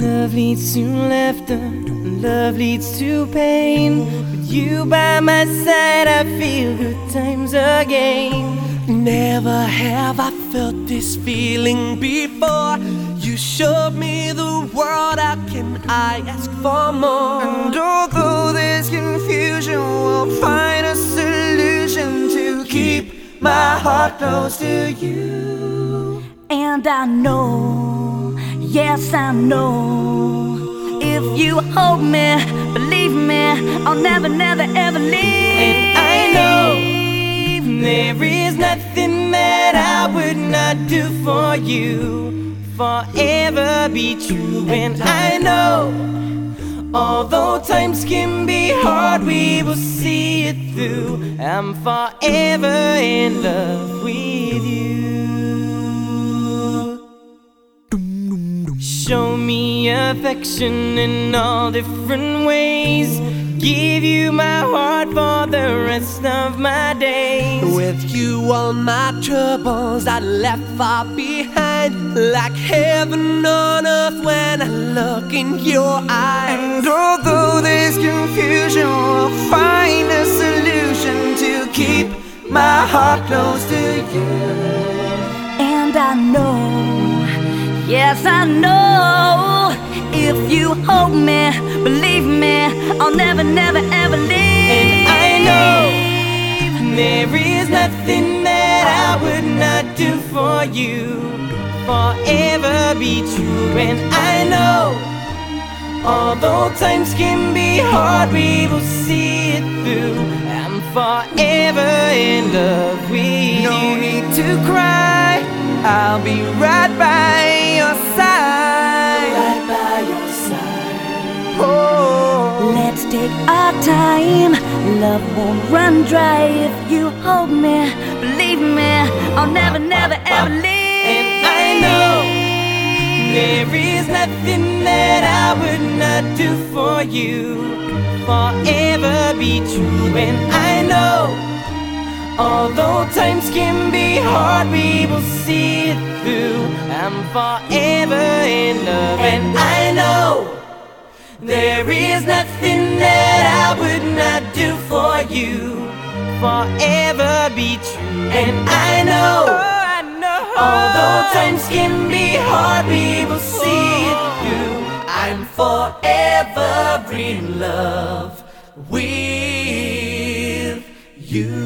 Love leads to laughter, love leads to pain. With you by my side, I feel good times again. Never have I felt this feeling before. You showed me the world, how can I ask for more? And although there's confusion, we'll find my heart close to you. And I know, yes, I know. If you hold me, believe me, I'll never, never, ever leave. And I know there is nothing that I would not do for you. Forever be true, and I know. Although times can be hard, we will see it through. I'm forever in love with you. Show me affection in all different ways. Give you my heart for the rest of my days. With you, all my troubles I left far behind, like heaven on earth when I look in your eyes. And although there's confusion, we'll find a solution to keep my heart close to you. And I know, yes, I know. If you hold me, believe me, I'll never, never, ever leave. And I know there is nothing that I would not do for you. Forever be true, and I know. Although times can be hard, we will see it through. I'm forever in love with No you. need to cry, I'll be right by your side. Right by your side. Oh, Let's take our time. Love won't run dry if you hold me. Believe me, I'll never, never, ever leave. There is nothing that I would not do for you. Forever be true, and I know. Although times can be hard, we will see it through. I'm forever in love, and I know there is nothing that I would not do for you. Forever be true, and I know. Although times can be hard, we will see it through. I'm forever in love with you.